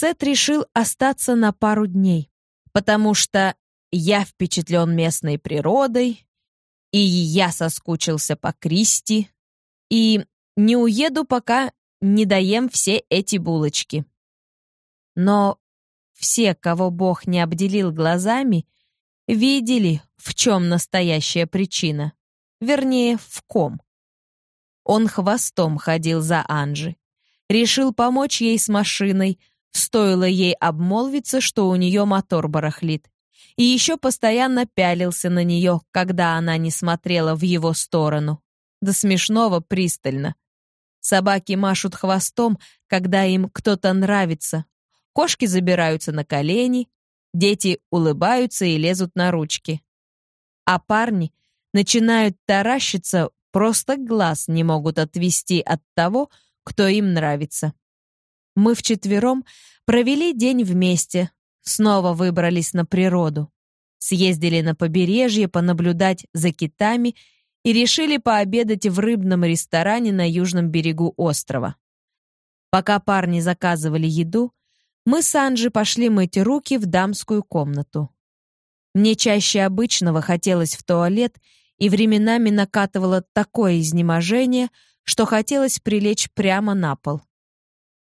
Сет решил остаться на пару дней, потому что я впечатлен местной природой, и я соскучился по Кристи, и не уеду, пока не доем все эти булочки. Но все, кого Бог не обделил глазами, видели, в чем настоящая причина. Вернее, в ком. Он хвостом ходил за Анжи. Решил помочь ей с машиной, стоило ей обмолвиться, что у нее мотор барахлит. И еще постоянно пялился на нее, когда она не смотрела в его сторону. До смешного пристально. Собаки машут хвостом, когда им кто-то нравится. Кошки забираются на колени, дети улыбаются и лезут на ручки. А парни начинают таращиться, просто глаз не могут отвести от того, кто им нравится. Мы вчетвером провели день вместе, снова выбрались на природу. Съездили на побережье понаблюдать за китами и решили пообедать в рыбном ресторане на южном берегу острова. Пока парни заказывали еду, мы с Анджи пошли мыть руки в дамскую комнату. Мне чаще обычного хотелось в туалет, и временами накатывало такое изнеможение, что хотелось прилечь прямо на пол.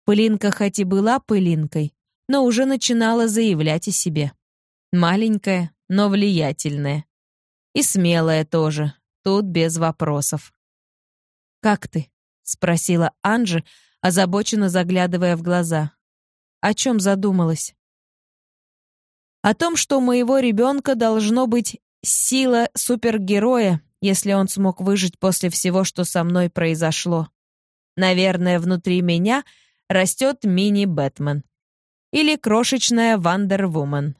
Пылинка хоть и была пылинкой, но уже начинала заявлять о себе. Маленькая, но влиятельная. И смелая тоже, тут без вопросов. «Как ты?» — спросила Анжи, озабоченно заглядывая в глаза. О чем задумалась? О том, что у моего ребенка должно быть сила супергероя, если он смог выжить после всего, что со мной произошло. Наверное, внутри меня растет мини-Бэтмен. Или крошечная Вандервумен.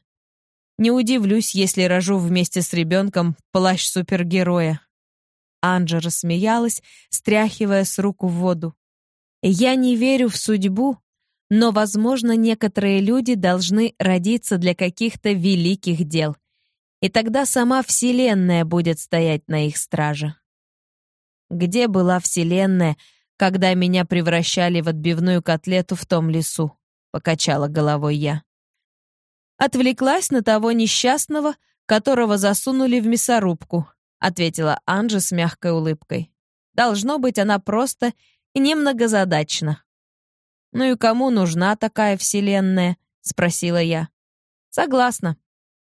Не удивлюсь, если рожу вместе с ребенком плащ супергероя. Анджа рассмеялась, стряхивая с руку в воду. «Я не верю в судьбу, но, возможно, некоторые люди должны родиться для каких-то великих дел, и тогда сама Вселенная будет стоять на их страже. Где была Вселенная, когда меня превращали в отбивную котлету в том лесу? Покачала головой я. Отвлеклась на того несчастного, которого засунули в мясорубку, ответила Анжа с мягкой улыбкой. Должно быть, она просто немногозадачна. «Ну и кому нужна такая вселенная?» — спросила я. «Согласна.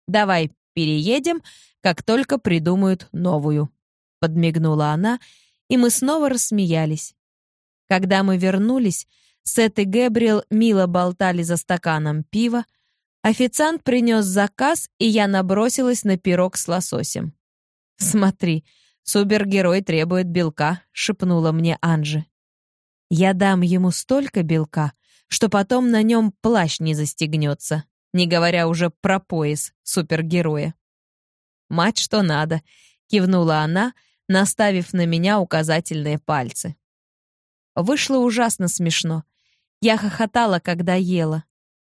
Давай переедем, как только придумают новую», — подмигнула она, и мы снова рассмеялись. Когда мы вернулись, Сет и Гэбриэл мило болтали за стаканом пива, официант принес заказ, и я набросилась на пирог с лососем. «Смотри, супергерой требует белка», — шепнула мне Анжи. Я дам ему столько белка, что потом на нем плащ не застегнется, не говоря уже про пояс супергероя. «Мать, что надо!» — кивнула она, наставив на меня указательные пальцы. Вышло ужасно смешно. Я хохотала, когда ела.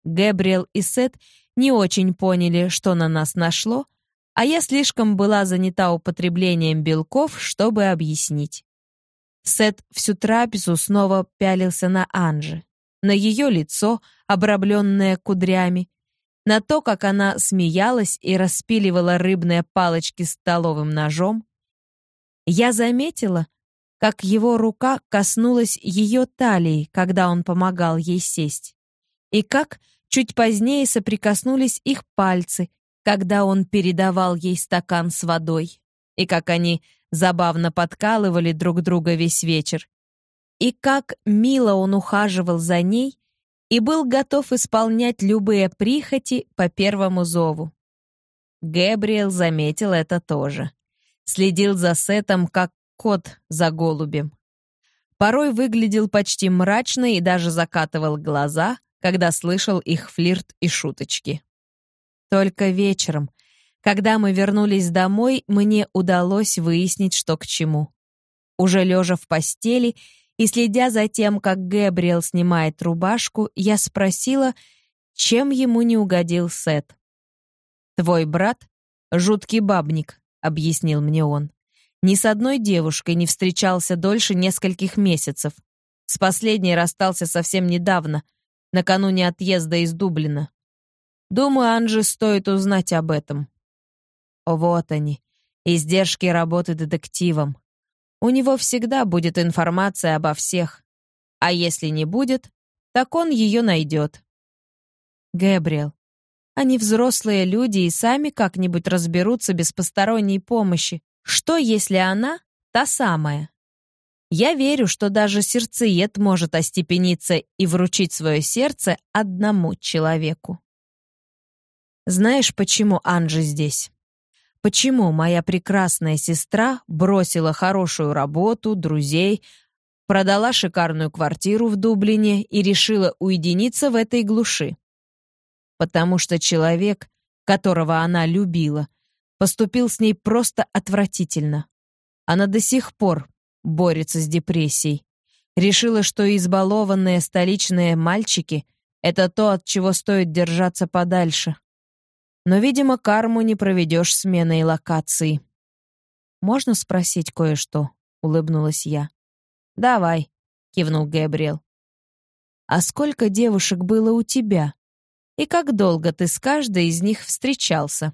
Гэбриэл и Сет не очень поняли, что на нас нашло, а я слишком была занята употреблением белков, чтобы объяснить. Сет всю трапезу снова пялился на Анжи, на ее лицо, обрамленное кудрями, на то, как она смеялась и распиливала рыбные палочки столовым ножом. Я заметила, как его рука коснулась ее талии, когда он помогал ей сесть, и как чуть позднее соприкоснулись их пальцы, когда он передавал ей стакан с водой, и как они забавно подкалывали друг друга весь вечер. И как мило он ухаживал за ней и был готов исполнять любые прихоти по первому зову. Гэбриэл заметил это тоже. Следил за Сетом, как кот за голубем. Порой выглядел почти мрачно и даже закатывал глаза, когда слышал их флирт и шуточки. Только вечером, когда мы вернулись домой, мне удалось выяснить, что к чему. Уже лежа в постели и следя за тем, как Гэбриэл снимает рубашку, я спросила, чем ему не угодил Сет. «Твой брат — жуткий бабник», — объяснил мне он. «Ни с одной девушкой не встречался дольше нескольких месяцев. С последней расстался совсем недавно. накануне отъезда из Дублина. Думаю, Анже стоит узнать об этом. Вот они, издержки работы детективом. У него всегда будет информация обо всех. А если не будет, так он ее найдет. Гэбриэл, они взрослые люди и сами как-нибудь разберутся без посторонней помощи. Что, если она та самая? Я верю, что даже сердцеед может остепениться и вручить свое сердце одному человеку. Знаешь, почему Анжи здесь? Почему моя прекрасная сестра бросила хорошую работу, друзей, продала шикарную квартиру в Дублине и решила уединиться в этой глуши? Потому что человек, которого она любила, поступил с ней просто отвратительно. Она до сих пор борется с депрессией. Решила, что избалованные столичные мальчики — это то, от чего стоит держаться подальше. Но, видимо, карму не проведешь сменой локации. «Можно спросить кое-что?» — улыбнулась я. «Давай», — кивнул Габриэл. «А сколько девушек было у тебя? И как долго ты с каждой из них встречался?»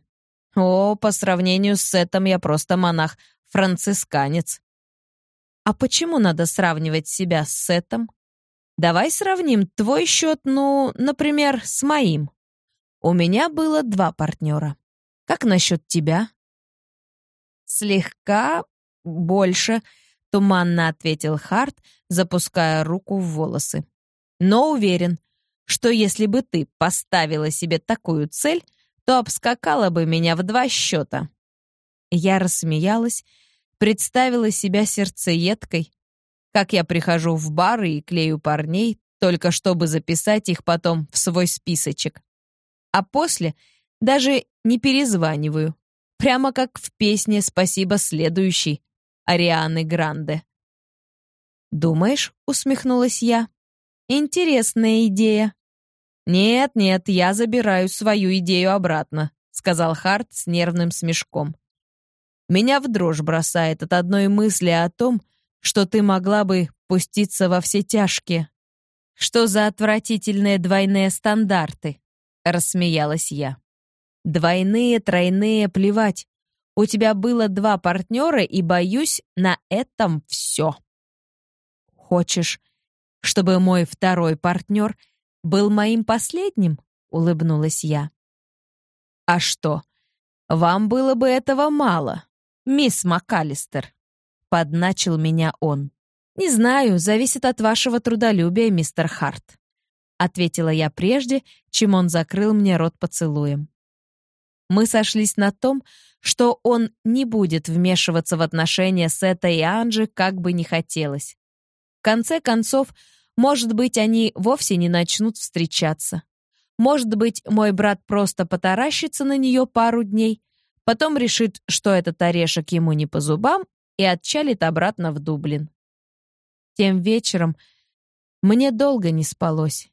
«О, по сравнению с этим я просто монах-францисканец». «А почему надо сравнивать себя с Сетом?» «Давай сравним твой счет, ну, например, с моим». У меня было два партнера. Как насчет тебя? Слегка больше, туманно ответил Харт, запуская руку в волосы. Но уверен, что если бы ты поставила себе такую цель, то обскакала бы меня в два счета. Я рассмеялась, представила себя сердцеедкой, как я прихожу в бары и клею парней, только чтобы записать их потом в свой списочек а после даже не перезваниваю. Прямо как в песне «Спасибо, следующий» Арианы Гранде. «Думаешь?» — усмехнулась я. «Интересная идея». «Нет-нет, я забираю свою идею обратно», — сказал Харт с нервным смешком. «Меня в дрожь бросает от одной мысли о том, что ты могла бы пуститься во все тяжкие. Что за отвратительные двойные стандарты?» рассмеялась я. Двойные, тройные, плевать. У тебя было два партнера, и, боюсь, на этом все. Хочешь, чтобы мой второй партнер был моим последним? Улыбнулась я. А что, вам было бы этого мало, мисс МакАлистер? Подначил меня он. Не знаю, зависит от вашего трудолюбия, мистер Харт. — ответила я прежде, чем он закрыл мне рот поцелуем. Мы сошлись на том, что он не будет вмешиваться в отношения Сета и Анжи, как бы ни хотелось. В конце концов, может быть, они вовсе не начнут встречаться. Может быть, мой брат просто потаращится на нее пару дней, потом решит, что этот орешек ему не по зубам, и отчалит обратно в Дублин. Тем вечером мне долго не спалось.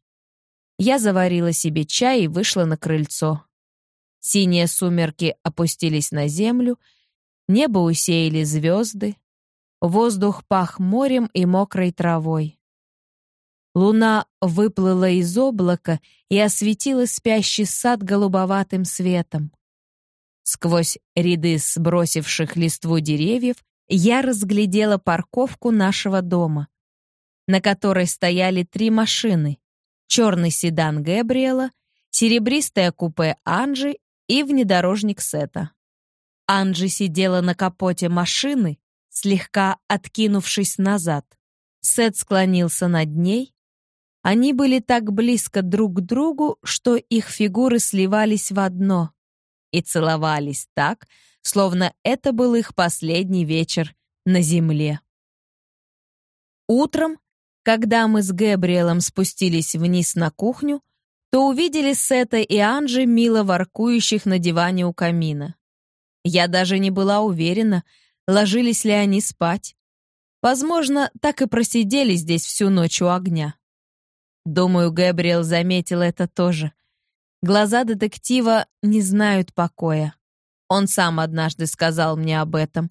Я заварила себе чай и вышла на крыльцо. Синие сумерки опустились на землю, небо усеяли звезды, воздух пах морем и мокрой травой. Луна выплыла из облака и осветила спящий сад голубоватым светом. Сквозь ряды сбросивших листву деревьев я разглядела парковку нашего дома, на которой стояли три машины черный седан Гэбриэла, серебристое купе Анжи и внедорожник Сета. Анжи сидела на капоте машины, слегка откинувшись назад. Сет склонился над ней. Они были так близко друг к другу, что их фигуры сливались в одно и целовались так, словно это был их последний вечер на земле. Утром когда мы с Гэбриэлом спустились вниз на кухню, то увидели Сета и Анжи, мило воркующих на диване у камина. Я даже не была уверена, ложились ли они спать. Возможно, так и просидели здесь всю ночь у огня. Думаю, Гэбриэл заметил это тоже. Глаза детектива не знают покоя. Он сам однажды сказал мне об этом.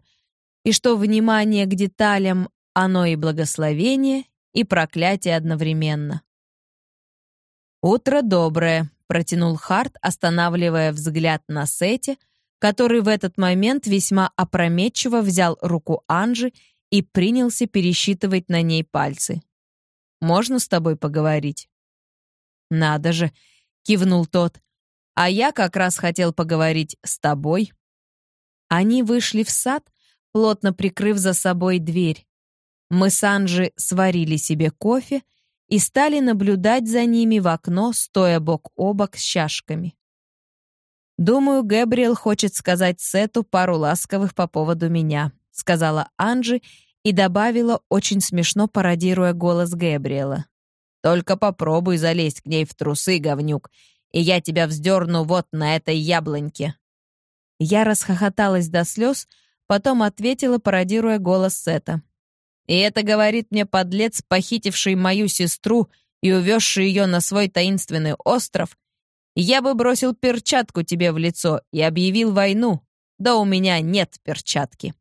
И что внимание к деталям — оно и благословение, и проклятие одновременно. «Утро доброе», — протянул Харт, останавливая взгляд на Сете, который в этот момент весьма опрометчиво взял руку Анжи и принялся пересчитывать на ней пальцы. «Можно с тобой поговорить?» «Надо же», — кивнул тот, «а я как раз хотел поговорить с тобой». Они вышли в сад, плотно прикрыв за собой дверь. Мы с Анжи сварили себе кофе и стали наблюдать за ними в окно, стоя бок о бок с чашками. «Думаю, Гэбриэл хочет сказать Сету пару ласковых по поводу меня», сказала Анжи и добавила, очень смешно пародируя голос Гэбриэла. «Только попробуй залезть к ней в трусы, говнюк, и я тебя вздерну вот на этой яблоньке». Я расхохоталась до слез, потом ответила, пародируя голос Сета. И это говорит мне подлец, похитивший мою сестру и увезший ее на свой таинственный остров. Я бы бросил перчатку тебе в лицо и объявил войну. Да у меня нет перчатки.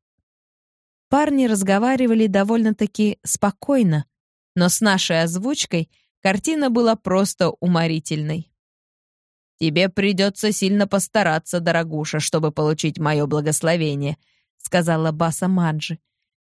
Парни разговаривали довольно-таки спокойно, но с нашей озвучкой картина была просто уморительной. «Тебе придется сильно постараться, дорогуша, чтобы получить мое благословение», сказала Баса Маджи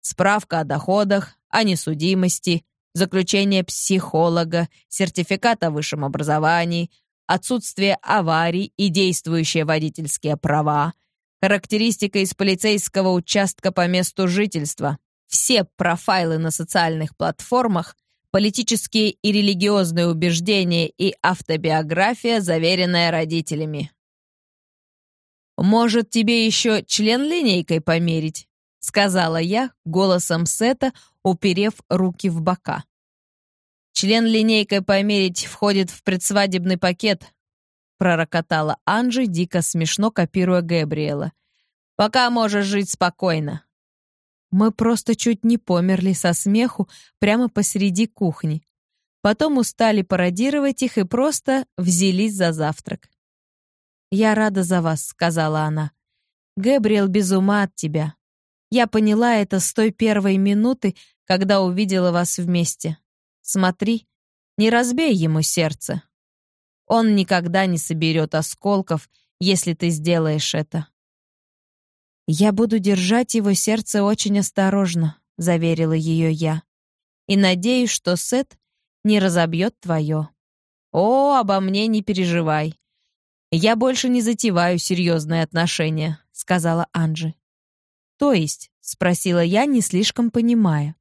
справка о доходах, о несудимости, заключение психолога, сертификат о высшем образовании, отсутствие аварий и действующие водительские права, характеристика из полицейского участка по месту жительства, все профайлы на социальных платформах, политические и религиозные убеждения и автобиография, заверенная родителями. «Может, тебе еще член линейкой померить?» сказала я голосом Сета, уперев руки в бока. Член линейкой померить входит в предсвадебный пакет, пророкотала Анжи, дико смешно копируя Габриэла. Пока можешь жить спокойно. Мы просто чуть не померли со смеху прямо посреди кухни. Потом устали пародировать их и просто взялись за завтрак. «Я рада за вас», — сказала она. «Гэбриэл без ума от тебя. Я поняла это с той первой минуты, когда увидела вас вместе. Смотри, не разбей ему сердце. Он никогда не соберет осколков, если ты сделаешь это. «Я буду держать его сердце очень осторожно», — заверила ее я. «И надеюсь, что Сет не разобьет твое. О, обо мне не переживай. Я больше не затеваю серьезные отношения», — сказала Анжи. «То есть?» — спросила я, не слишком понимая.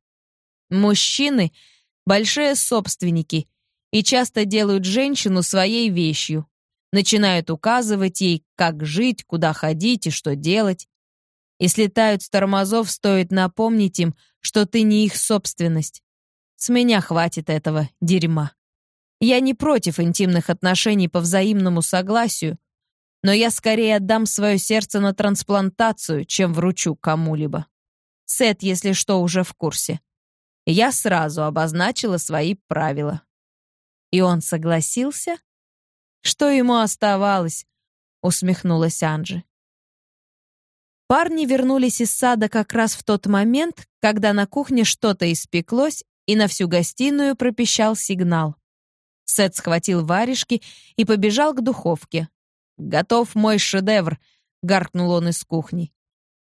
«Мужчины — большие собственники и часто делают женщину своей вещью, начинают указывать ей, как жить, куда ходить и что делать. И слетают с тормозов, стоит напомнить им, что ты не их собственность. С меня хватит этого дерьма. Я не против интимных отношений по взаимному согласию, но я скорее отдам свое сердце на трансплантацию, чем вручу кому-либо. Сет, если что, уже в курсе. Я сразу обозначила свои правила. И он согласился? Что ему оставалось? Усмехнулась Анжи. Парни вернулись из сада как раз в тот момент, когда на кухне что-то испеклось, и на всю гостиную пропищал сигнал. Сет схватил варежки и побежал к духовке. «Готов мой шедевр», — гаркнул он из кухни.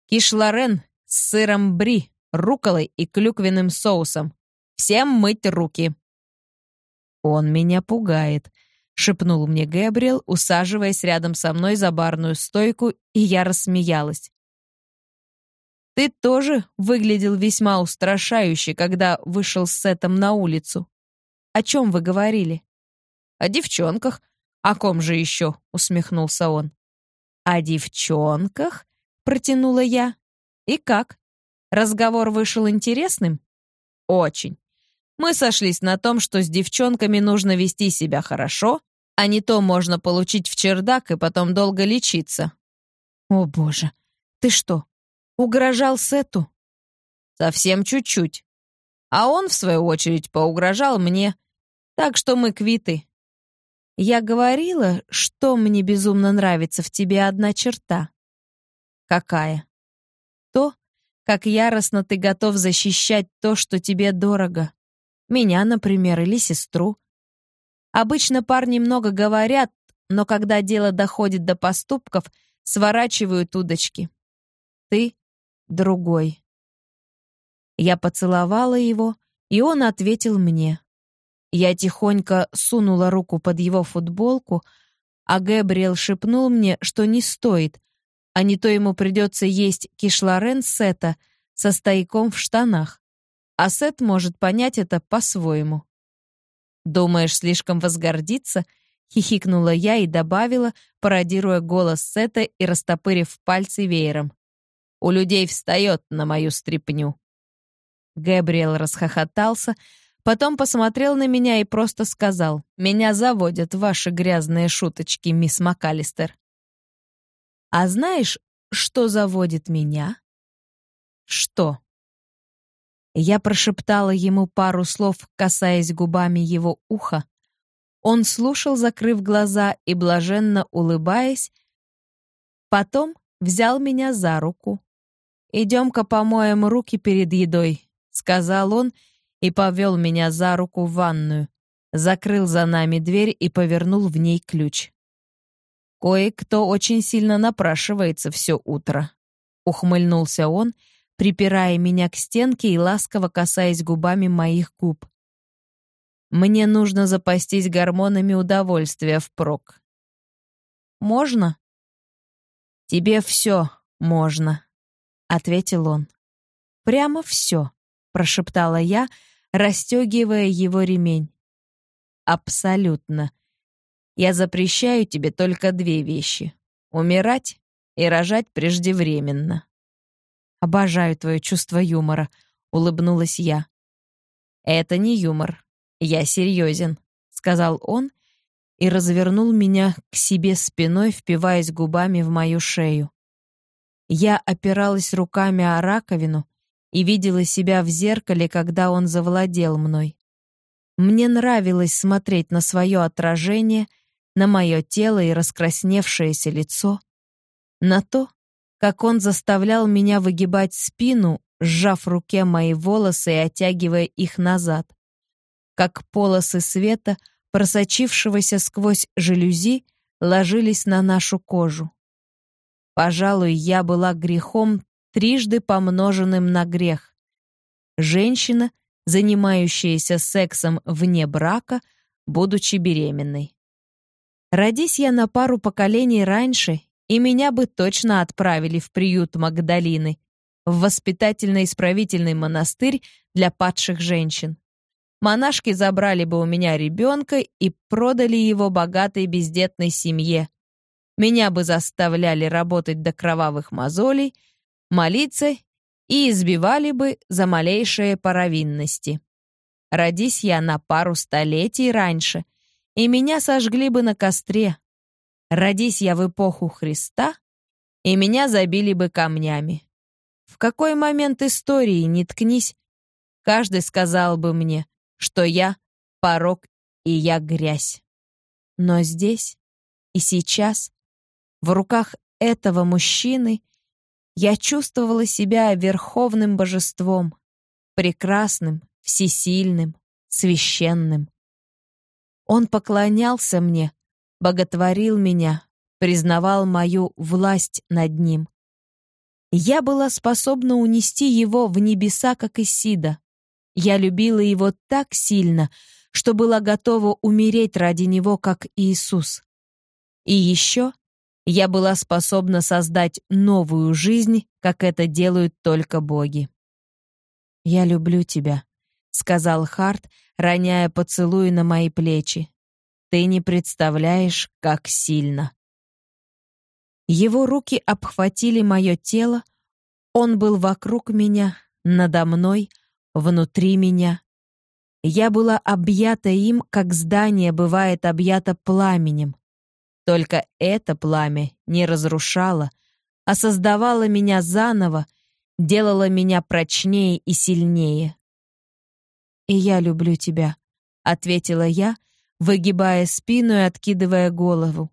«Киш-лорен с сыром бри, руколой и клюквенным соусом. Всем мыть руки». «Он меня пугает», — шепнул мне Гэбриэл, усаживаясь рядом со мной за барную стойку, и я рассмеялась. «Ты тоже выглядел весьма устрашающе, когда вышел с Сетом на улицу. О чем вы говорили?» «О девчонках, «О ком же еще?» — усмехнулся он. «О девчонках?» — протянула я. «И как? Разговор вышел интересным?» «Очень. Мы сошлись на том, что с девчонками нужно вести себя хорошо, а не то можно получить в чердак и потом долго лечиться». «О, боже! Ты что, угрожал Сету?» «Совсем чуть-чуть. А он, в свою очередь, поугрожал мне. Так что мы квиты. Я говорила, что мне безумно нравится в тебе одна черта. Какая? То, как яростно ты готов защищать то, что тебе дорого. Меня, например, или сестру. Обычно парни много говорят, но когда дело доходит до поступков, сворачивают удочки. Ты другой. Я поцеловала его, и он ответил мне. Я тихонько сунула руку под его футболку, а Гэбриэл шепнул мне, что не стоит, а не то ему придется есть кишлорен Сета со стояком в штанах, а Сет может понять это по-своему. «Думаешь, слишком возгордиться?» — хихикнула я и добавила, пародируя голос Сета и растопырив пальцы веером. «У людей встает на мою стряпню». Гэбриэл расхохотался, потом посмотрел на меня и просто сказал, «Меня заводят ваши грязные шуточки, мисс МакАлистер». «А знаешь, что заводит меня?» «Что?» Я прошептала ему пару слов, касаясь губами его уха. Он слушал, закрыв глаза и блаженно улыбаясь, потом взял меня за руку. «Идем-ка помоем руки перед едой», — сказал он и повел меня за руку в ванную, закрыл за нами дверь и повернул в ней ключ. «Кое-кто очень сильно напрашивается все утро», — ухмыльнулся он, припирая меня к стенке и ласково касаясь губами моих губ. «Мне нужно запастись гормонами удовольствия впрок». «Можно?» «Тебе все можно», — ответил он. «Прямо все», — прошептала я, расстегивая его ремень. «Абсолютно. Я запрещаю тебе только две вещи — умирать и рожать преждевременно». «Обожаю твое чувство юмора», — улыбнулась я. «Это не юмор. Я серьезен», — сказал он и развернул меня к себе спиной, впиваясь губами в мою шею. Я опиралась руками о раковину, и видела себя в зеркале, когда он завладел мной. Мне нравилось смотреть на свое отражение, на мое тело и раскрасневшееся лицо, на то, как он заставлял меня выгибать спину, сжав в руке мои волосы и оттягивая их назад, как полосы света, просочившегося сквозь жалюзи, ложились на нашу кожу. Пожалуй, я была грехом трижды помноженным на грех. Женщина, занимающаяся сексом вне брака, будучи беременной. Родись я на пару поколений раньше, и меня бы точно отправили в приют Магдалины, в воспитательно-исправительный монастырь для падших женщин. Монашки забрали бы у меня ребенка и продали его богатой бездетной семье. Меня бы заставляли работать до кровавых мозолей — молиться и избивали бы за малейшие провинности. Родись я на пару столетий раньше, и меня сожгли бы на костре. Родись я в эпоху Христа, и меня забили бы камнями. В какой момент истории не ткнись, каждый сказал бы мне, что я — порог и я грязь. Но здесь и сейчас, в руках этого мужчины, я чувствовала себя верховным божеством, прекрасным, всесильным, священным. Он поклонялся мне, боготворил меня, признавал мою власть над ним. Я была способна унести его в небеса, как Исида. Я любила его так сильно, что была готова умереть ради него, как Иисус. И еще я была способна создать новую жизнь, как это делают только боги. «Я люблю тебя», — сказал Харт, роняя поцелуй на мои плечи. «Ты не представляешь, как сильно». Его руки обхватили мое тело, он был вокруг меня, надо мной, внутри меня. Я была объята им, как здание бывает объято пламенем. Только это пламя не разрушало, а создавало меня заново, делало меня прочнее и сильнее. «И я люблю тебя», — ответила я, выгибая спину и откидывая голову.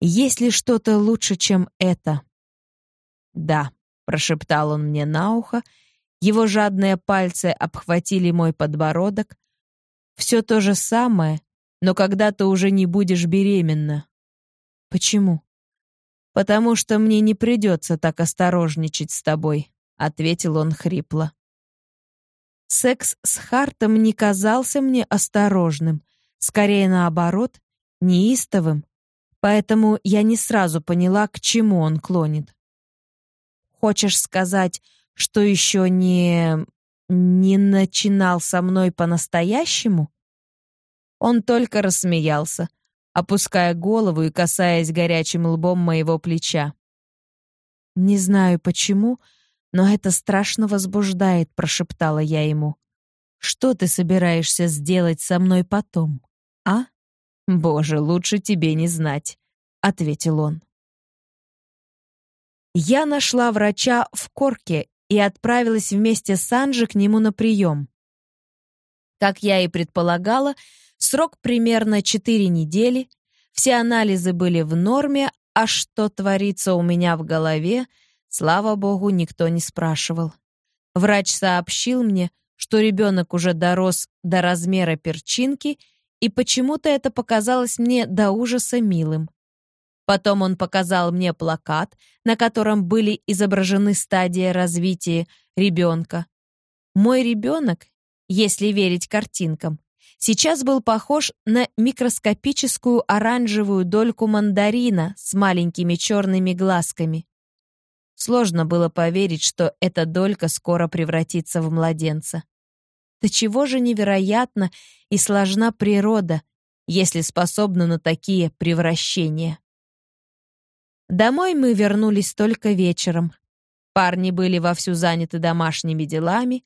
«Есть ли что-то лучше, чем это?» «Да», — прошептал он мне на ухо, его жадные пальцы обхватили мой подбородок. «Все то же самое, но когда ты уже не будешь беременна. Почему? Потому что мне не придется так осторожничать с тобой, ответил он хрипло. Секс с Хартом не казался мне осторожным, скорее наоборот, неистовым, поэтому я не сразу поняла, к чему он клонит. Хочешь сказать, что еще не... не начинал со мной по-настоящему? Он только рассмеялся, опуская голову и касаясь горячим лбом моего плеча. «Не знаю почему, но это страшно возбуждает», — прошептала я ему. «Что ты собираешься сделать со мной потом, а?» «Боже, лучше тебе не знать», — ответил он. Я нашла врача в Корке и отправилась вместе с Анжи к нему на прием. Как я и предполагала, Срок примерно 4 недели. Все анализы были в норме, а что творится у меня в голове, слава богу, никто не спрашивал. Врач сообщил мне, что ребенок уже дорос до размера перчинки, и почему-то это показалось мне до ужаса милым. Потом он показал мне плакат, на котором были изображены стадии развития ребенка. Мой ребенок, если верить картинкам, сейчас был похож на микроскопическую оранжевую дольку мандарина с маленькими черными глазками. Сложно было поверить, что эта долька скоро превратится в младенца. До чего же невероятна и сложна природа, если способна на такие превращения. Домой мы вернулись только вечером. Парни были вовсю заняты домашними делами,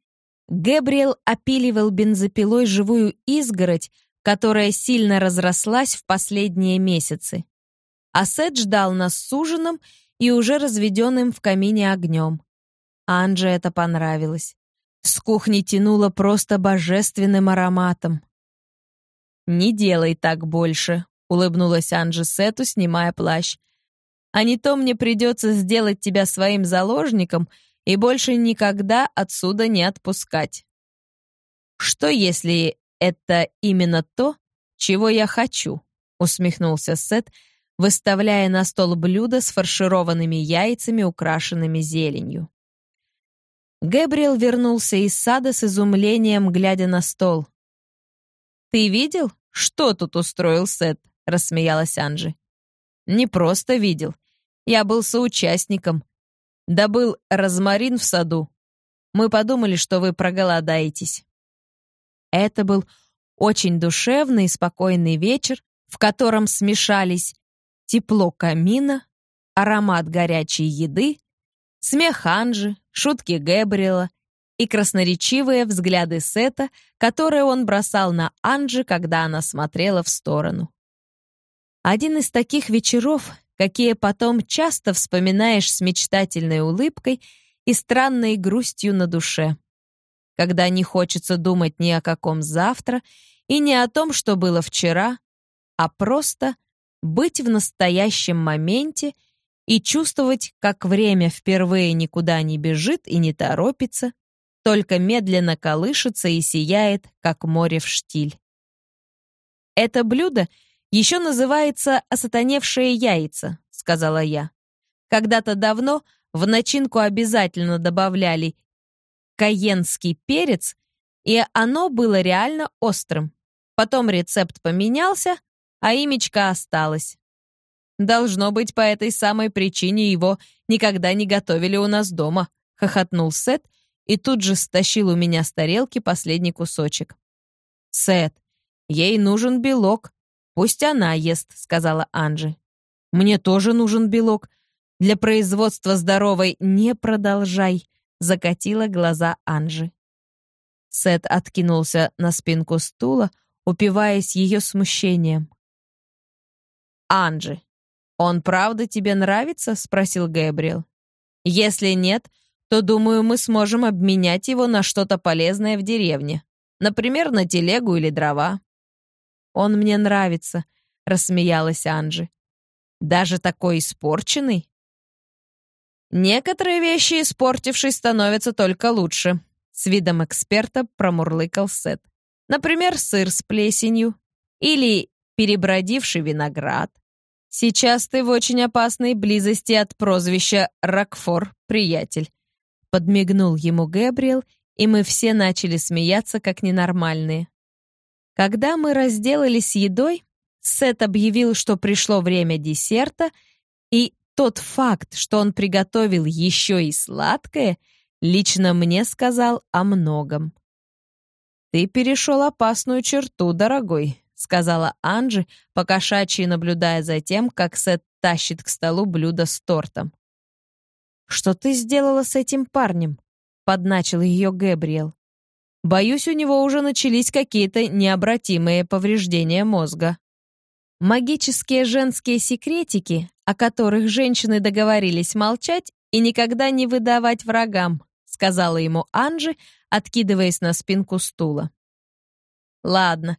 Гэбриэл опиливал бензопилой живую изгородь, которая сильно разрослась в последние месяцы. А Сет ждал нас с ужином и уже разведенным в камине огнем. Анже это понравилось. С кухни тянуло просто божественным ароматом. «Не делай так больше», — улыбнулась Анже Сету, снимая плащ. «А не то мне придется сделать тебя своим заложником и больше никогда отсюда не отпускать. Что если это именно то, чего я хочу? усмехнулся Сет, выставляя на стол блюдо с фаршированными яйцами, украшенными зеленью. Гэбриэл вернулся из сада с изумлением, глядя на стол. «Ты видел, что тут устроил Сет?» — рассмеялась Анжи. «Не просто видел. Я был соучастником. Добыл розмарин в саду. Мы подумали, что вы проголодаетесь. Это был очень душевный и спокойный вечер, в котором смешались тепло камина, аромат горячей еды, смех Анжи, шутки Гэбриэла и красноречивые взгляды Сета, которые он бросал на Анжи, когда она смотрела в сторону. Один из таких вечеров, какие потом часто вспоминаешь с мечтательной улыбкой и странной грустью на душе. Когда не хочется думать ни о каком завтра и не о том, что было вчера, а просто быть в настоящем моменте и чувствовать, как время впервые никуда не бежит и не торопится, только медленно колышется и сияет, как море в штиль. Это блюдо — еще называется осатаневшие яйца», — сказала я. «Когда-то давно в начинку обязательно добавляли каенский перец, и оно было реально острым. Потом рецепт поменялся, а имечко осталось. Должно быть, по этой самой причине его никогда не готовили у нас дома», — хохотнул Сет и тут же стащил у меня с тарелки последний кусочек. «Сет, ей нужен белок», «Пусть она ест», — сказала Анжи. «Мне тоже нужен белок. Для производства здоровой не продолжай», — закатила глаза Анжи. Сет откинулся на спинку стула, упиваясь ее смущением. «Анжи, он правда тебе нравится?» — спросил Гэбриэл. «Если нет, то, думаю, мы сможем обменять его на что-то полезное в деревне. Например, на телегу или дрова. «Он мне нравится», — рассмеялась Анжи. «Даже такой испорченный?» «Некоторые вещи, испортившись, становятся только лучше», — с видом эксперта промурлыкал Сет. «Например, сыр с плесенью. или перебродивший виноград. Сейчас ты в очень опасной близости от прозвища Рокфор, приятель. Подмигнул ему Гэбриэл, и мы все начали смеяться, как ненормальные. Когда мы разделались едой, Сет объявил, что пришло время десерта, и тот факт, что он приготовил еще и сладкое, лично мне сказал о многом. «Ты перешел опасную черту, дорогой», — сказала Анджи, покошачьи наблюдая за тем, как Сет тащит к столу блюдо с тортом. «Что ты сделала с этим парнем?» — подначил ее Гэбриэл. «Боюсь, у него уже начались какие-то необратимые повреждения мозга». Магические женские секретики, о которых женщины договорились молчать и никогда не выдавать врагам, сказала ему Анжи, откидываясь на спинку стула. Ладно,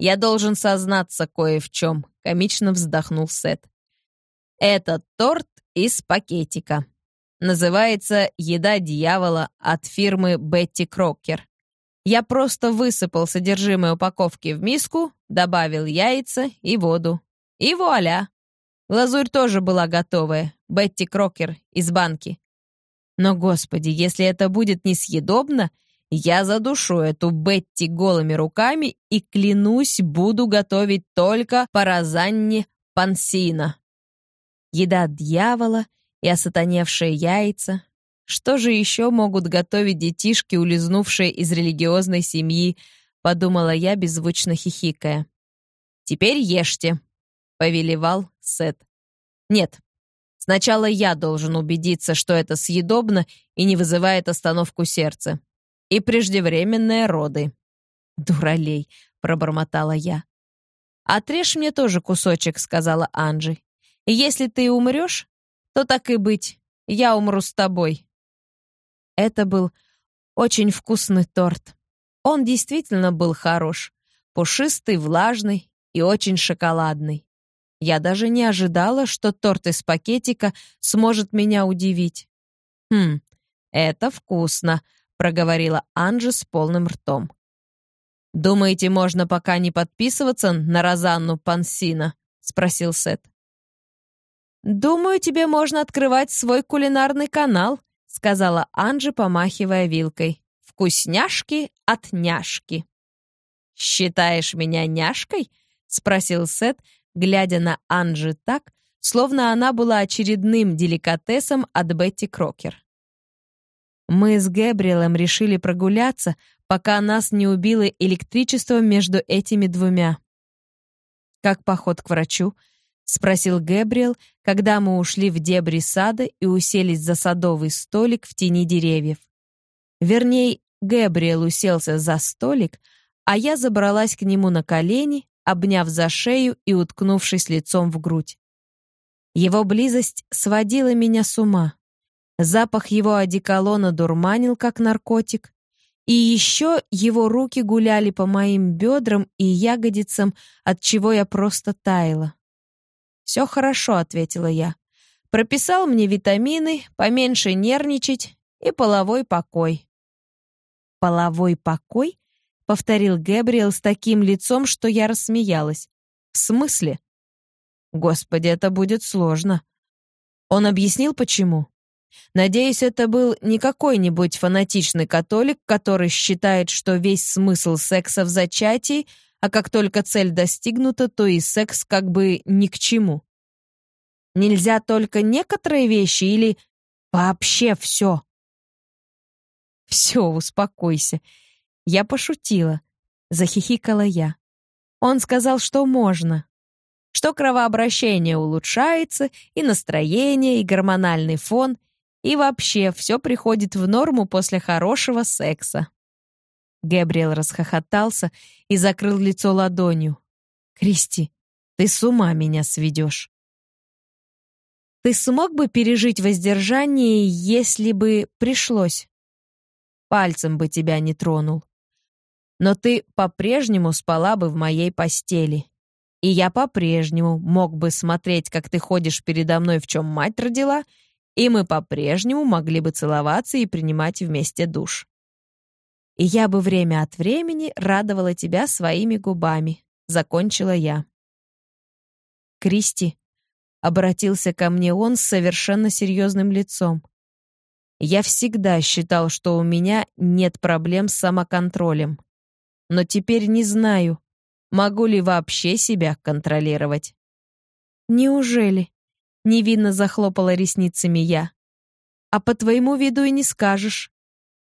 я должен сознаться кое в чем, комично вздохнул Сет. Это торт из пакетика. Называется «Еда дьявола» от фирмы Бетти Крокер. Я просто высыпал содержимое упаковки в миску, добавил яйца и воду. И вуаля! Глазурь тоже была готовая, Бетти Крокер из банки. Но, господи, если это будет несъедобно, я задушу эту Бетти голыми руками и, клянусь, буду готовить только паразанни пансина. Еда дьявола и осатаневшие яйца, что же еще могут готовить детишки, улизнувшие из религиозной семьи, подумала я, беззвучно хихикая. «Теперь ешьте», — повелевал Сет. «Нет, сначала я должен убедиться, что это съедобно и не вызывает остановку сердца. И преждевременные роды». «Дуралей», — пробормотала я. «Отрежь мне тоже кусочек», — сказала Анджи. «И если ты умрешь, то так и быть, я умру с тобой». Это был очень вкусный торт. Он действительно был хорош. Пушистый, влажный и очень шоколадный. Я даже не ожидала, что торт из пакетика сможет меня удивить. «Хм, это вкусно», — проговорила Анжи с полным ртом. «Думаете, можно пока не подписываться на Розанну Пансина?» — спросил Сет. «Думаю, тебе можно открывать свой кулинарный канал», сказала Анжи, помахивая вилкой. «Вкусняшки от няшки». «Считаешь меня няшкой?» — спросил Сет, глядя на Анжи так, словно она была очередным деликатесом от Бетти Крокер. Мы с Гэбриэлем решили прогуляться, пока нас не убило электричество между этими двумя. Как поход к врачу, — спросил Гэбриэл, когда мы ушли в дебри сада и уселись за садовый столик в тени деревьев. Вернее, Гэбриэл уселся за столик, а я забралась к нему на колени, обняв за шею и уткнувшись лицом в грудь. Его близость сводила меня с ума. Запах его одеколона дурманил, как наркотик. И еще его руки гуляли по моим бедрам и ягодицам, от чего я просто таяла. «Все хорошо», — ответила я. «Прописал мне витамины, поменьше нервничать и половой покой». «Половой покой?» — повторил Гэбриэл с таким лицом, что я рассмеялась. «В смысле?» «Господи, это будет сложно». Он объяснил, почему. Надеюсь, это был не какой-нибудь фанатичный католик, который считает, что весь смысл секса в зачатии — а как только цель достигнута, то и секс как бы ни к чему. Нельзя только некоторые вещи или вообще все? Все, успокойся. Я пошутила. Захихикала я. Он сказал, что можно. Что кровообращение улучшается, и настроение, и гормональный фон, и вообще все приходит в норму после хорошего секса. Гэбриэл расхохотался и закрыл лицо ладонью. «Кристи, ты с ума меня сведешь». «Ты смог бы пережить воздержание, если бы пришлось?» «Пальцем бы тебя не тронул. Но ты по-прежнему спала бы в моей постели. И я по-прежнему мог бы смотреть, как ты ходишь передо мной, в чем мать родила, и мы по-прежнему могли бы целоваться и принимать вместе душ и я бы время от времени радовала тебя своими губами», закончила я. Кристи обратился ко мне он с совершенно серьезным лицом. Я всегда считал, что у меня нет проблем с самоконтролем. Но теперь не знаю, могу ли вообще себя контролировать. Неужели? Невинно захлопала ресницами я. А по твоему виду и не скажешь.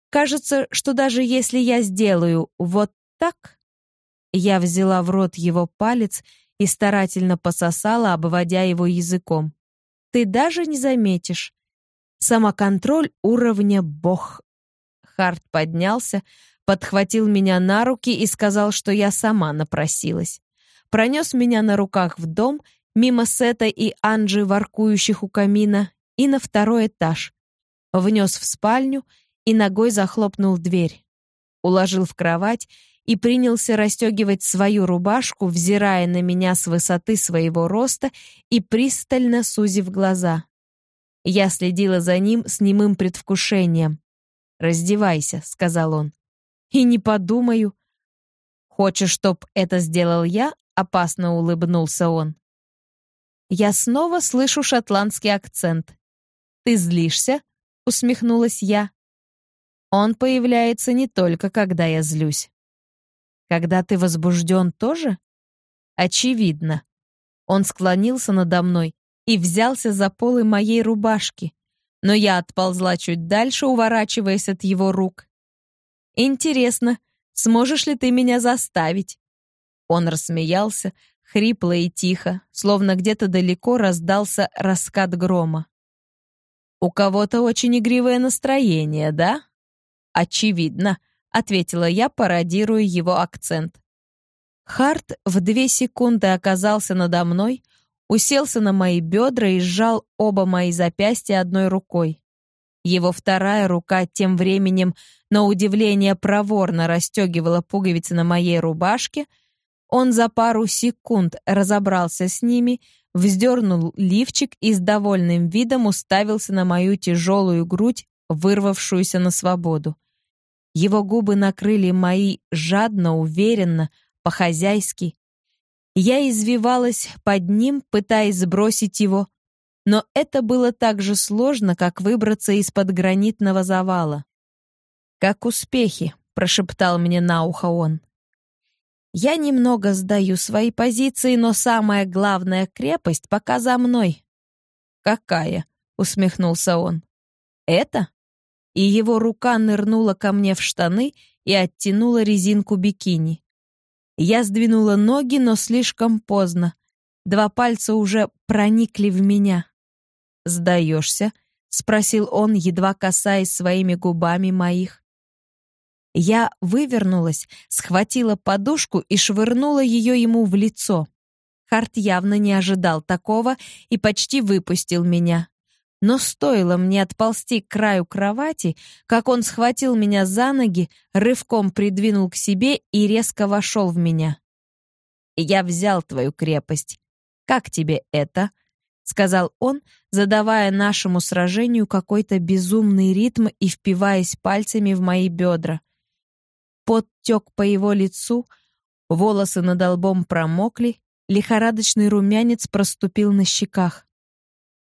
Кажется, что даже если я сделаю вот так... Я взяла в рот его палец и старательно пососала, обводя его языком. Ты даже не заметишь. Самоконтроль уровня бог. Харт поднялся, подхватил меня на руки и сказал, что я сама напросилась. Пронес меня на руках в дом, мимо Сета и Анджи, воркующих у камина, и на второй этаж. Внес в спальню и ногой захлопнул дверь. Уложил в кровать и принялся расстегивать свою рубашку, взирая на меня с высоты своего роста и пристально сузив глаза. Я следила за ним с немым предвкушением. «Раздевайся», — сказал он. «И не подумаю». «Хочешь, чтоб это сделал я?» — опасно улыбнулся он. Я снова слышу шотландский акцент. «Ты злишься?» — усмехнулась я. Он появляется не только, когда я злюсь. Когда ты возбужден тоже? Очевидно. Он склонился надо мной и взялся за полы моей рубашки, но я отползла чуть дальше, уворачиваясь от его рук. «Интересно, сможешь ли ты меня заставить?» Он рассмеялся, хрипло и тихо, словно где-то далеко раздался раскат грома. «У кого-то очень игривое настроение, да?» «Очевидно», — ответила я, пародируя его акцент. Харт в две секунды оказался надо мной, уселся на мои бедра и сжал оба мои запястья одной рукой. Его вторая рука тем временем, на удивление, проворно расстегивала пуговицы на моей рубашке. Он за пару секунд разобрался с ними, вздернул лифчик и с довольным видом уставился на мою тяжелую грудь, вырвавшуюся на свободу. Его губы накрыли мои жадно, уверенно, по-хозяйски, я извивалась под ним, пытаясь сбросить его, но это было так же сложно, как выбраться из-под гранитного завала. «Как успехи?» — прошептал мне на ухо он. «Я немного сдаю свои позиции, но самая главная крепость пока за мной». «Какая?» — усмехнулся он. «Это?» И его рука нырнула ко мне в штаны и оттянула резинку бикини. Я сдвинула ноги, но слишком поздно. Два пальца уже проникли в меня. «Сдаешься?» — спросил он, едва касаясь своими губами моих. Я вывернулась, схватила подушку и швырнула ее ему в лицо. Харт явно не ожидал такого и почти выпустил меня. Но стоило мне отползти к краю кровати, как он схватил меня за ноги, рывком придвинул к себе и резко вошел в меня. «Я взял твою крепость. Как тебе это?» — сказал он, задавая нашему сражению какой-то безумный ритм и впиваясь пальцами в мои бедра. Пот тек по его лицу, волосы над лбом промокли, лихорадочный румянец проступил на щеках.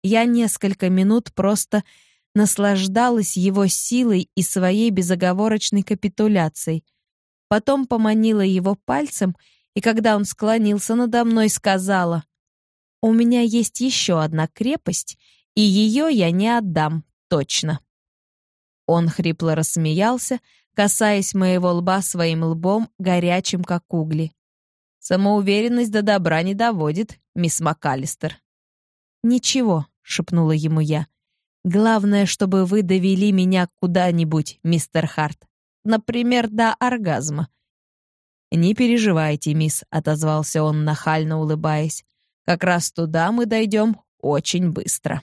Я несколько минут просто наслаждалась его силой и своей безоговорочной капитуляцией. Потом поманила его пальцем, и когда он склонился надо мной, сказала, «У меня есть еще одна крепость, и ее я не отдам, точно». Он хрипло рассмеялся, касаясь моего лба своим лбом, горячим, как угли. «Самоуверенность до добра не доводит, мисс МакАлистер». «Ничего», — шепнула ему я. «Главное, чтобы вы довели меня куда-нибудь, мистер Харт. Например, до оргазма». «Не переживайте, мисс», — отозвался он, нахально улыбаясь. «Как раз туда мы дойдем очень быстро».